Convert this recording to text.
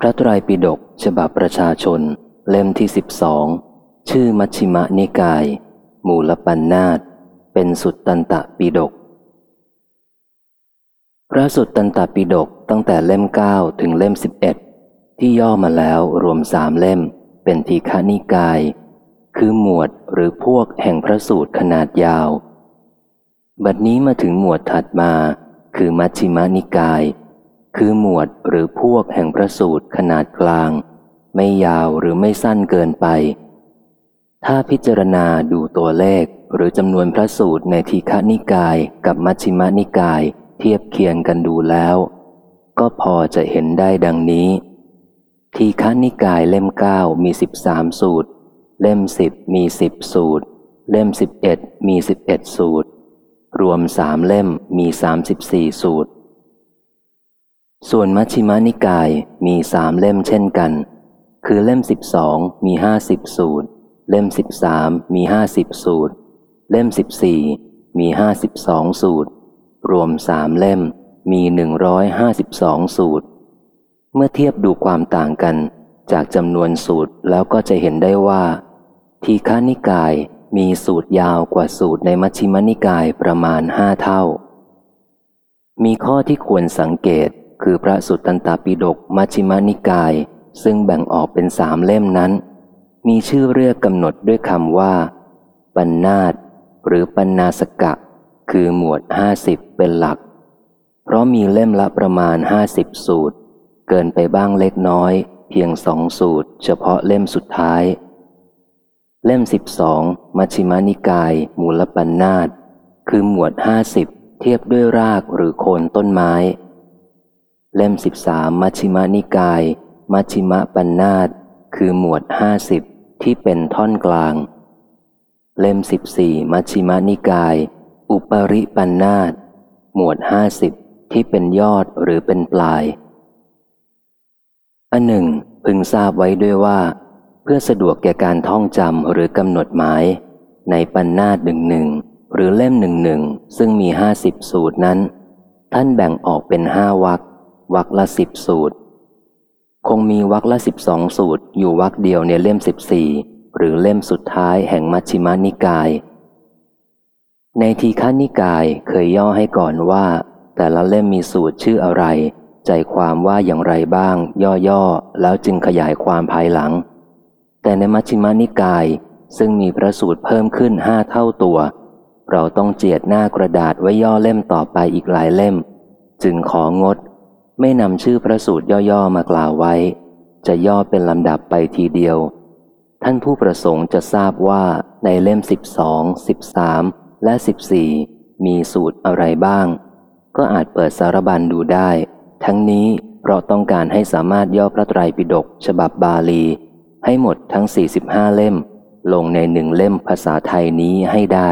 พระไตรปิฎกฉบับประชาชน เล่มที่สิบสองชื่อมัชชิมะนิกาย มูลปัญนาตเป็นสุดตันตปิฎกพระสุดตันตปิฎกตั้งแต่เล่มเก้าถึงเล่มสิบเอ็ดที่ย่อมาแล้วรวมสามเล่ม เป็นทีฆานิกาย คือหมวดหรือพวกแห่งพระสูตรขนาดยาว บัดนี้มาถึงหมวดถัดมา คือมัชชิมานิกาย คือหมวดหรือพวกแห่งพระสูตรขนาดกลาง ไม่ยาวหรือไม่สั้นเกินไป ถ้าพิจารณาดูตัวเลขหรือจำนวนพระสูตรในทีฆนิกายกับมัชชิมนิกายเทียบเคียงกันดูแล้ว ก็พอจะเห็นได้ดังนี้ ทีฆนิกายเล่มเก้ามีสิบสามสูตร เล่มสิบมีสิบสูตร เล่มสิบเอ็ดมีสิบเอ็ดสูตร รวมสามเล่มมีสามสิบสี่สูตร ส่วนมัชชิมานิกายมีสามเล่มเช่นกัน คือเล่มสิบสองมีห้าสิบสูตร เล่มสิบสามมีห้าสิบสูตร เล่มสิบสี่มีห้าสิบสองสูตร รวมสามเล่มมีหนึ่งร้อยห้าสิบสองสูตร เมื่อเทียบดูความต่างกัน จากจำนวนสูตรแล้วก็จะเห็นได้ว่า ทีฆานิกายมีสูตรยาวกว่าสูตรในมัชฌิมนิกายประมาณห้าเท่า มีข้อที่ควรสังเกต คือพระสุตตันตปิฎกมัชฌิมานิกาย ซึ่งแบ่งออกเป็นสามเล่มนั้น มีชื่อเรียกกำหนดด้วยคำว่า ปัญนาตหรือปัญนาสกะ คือหมวดห้าสิบเป็นหลัก เพราะมีเล่มละประมาณห้าสิบสูตร เกินไปบ้างเล็กน้อย เพียงสองสูตร เฉพาะเล่มสุดท้าย เล่มสิบสองมัชฌิมานิกาย มูลปัญนาตคือหมวดห้าสิบเทียบด้วยรากหรือโคนต้นไม้ เล่มสิบสามมัชฌิมานิกาย มัชฌิมะปัญนาตคือหมวดห้าสิบที่เป็นท่อนกลาง เล่มสิบสี่มัชฌิมานิกาย อุปริปัญนาตหมวดห้าสิบที่เป็นยอดหรือเป็นปลาย อันหนึ่ง พึงทราบไว้ด้วยว่า เพื่อสะดวกแก่การท่องจำหรือกำหนดหมาย ในปัญนาตหนึ่งหนึ่งหรือเล่มหนึ่งหนึ่งซึ่งมีห้าสิบสูตรนั้น ท่านแบ่งออกเป็นห้าวัก วักละสิบสูตร คงมีวักละสิบสองสูตร อยู่วักเดียวในเล่มสิบสี่หรือเล่มสุดท้ายแห่งมัชฌิมานิกาย ในทีฆานิกายเคยย่อให้ก่อนว่า แต่ละเล่มมีสูตรชื่ออะไร ใจความว่าอย่างไรบ้าง ย่อๆแล้วจึงขยายความภายหลัง แต่ในมัชฌิมานิกายซึ่งมีพระสูตรเพิ่มขึ้นห้าเท่าตัว เราต้องเจียดหน้ากระดาษไว้ย่อเล่มต่อไปอีกหลายเล่ม จึงของด ไม่นำชื่อพระสูตรย่อๆมากล่าวไว้ จะย่อเป็นลำดับไปทีเดียว ท่านผู้ประสงค์จะทราบว่าในเล่มสิบสองสิบสามและสิบสี่มีสูตรอะไรบ้าง ก็อาจเปิดสารบัญดูได้ ทั้งนี้เพราะต้องการให้สามารถย่อพระไตรปิฎกฉบับบาลี ให้หมดทั้ง 45 เล่ม ลงในหนึ่งเล่มภาษาไทยนี้ให้ได้